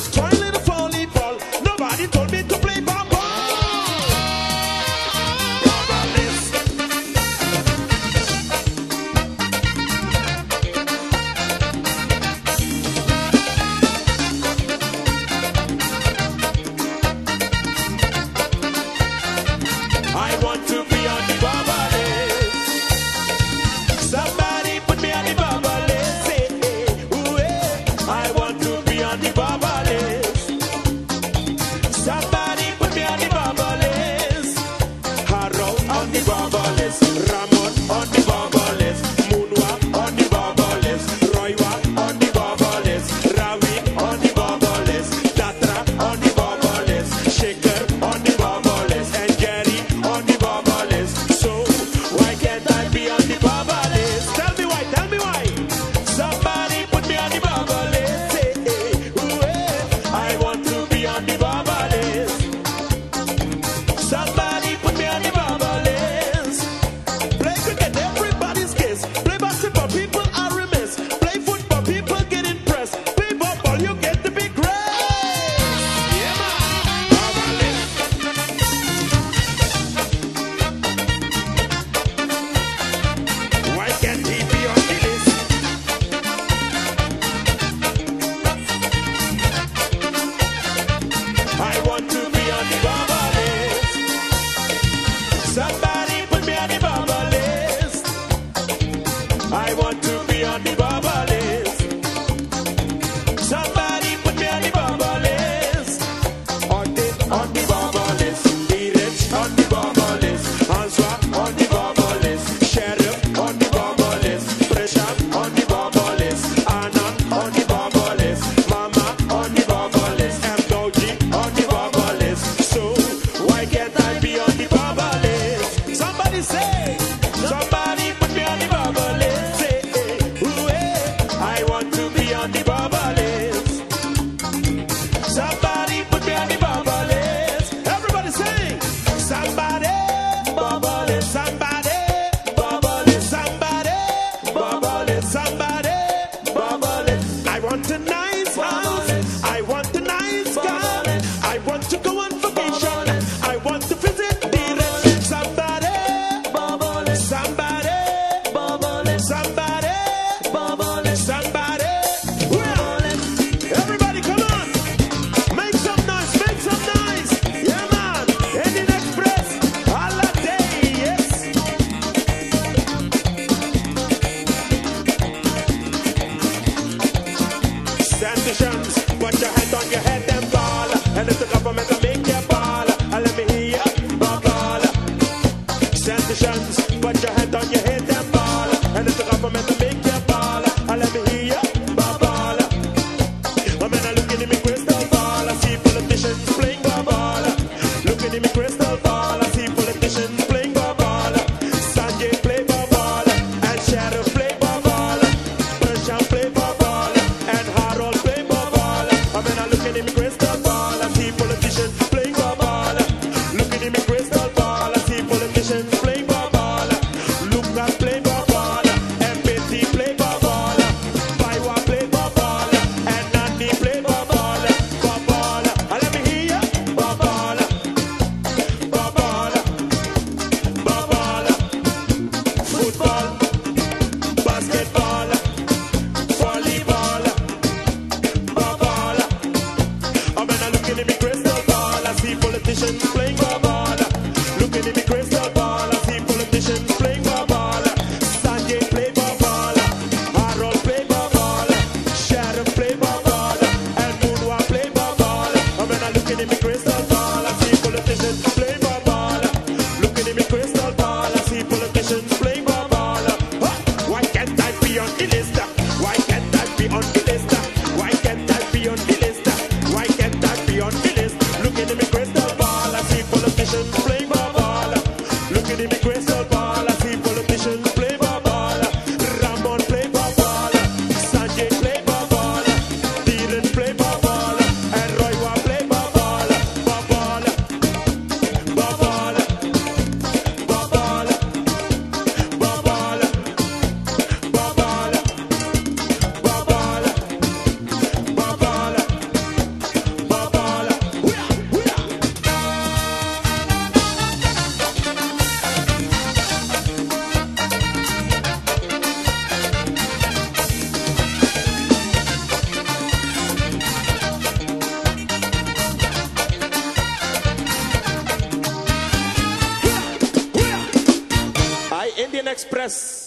just trying. to be on the and the. Put your hands on your head. ready, make grace. the big crystal. Express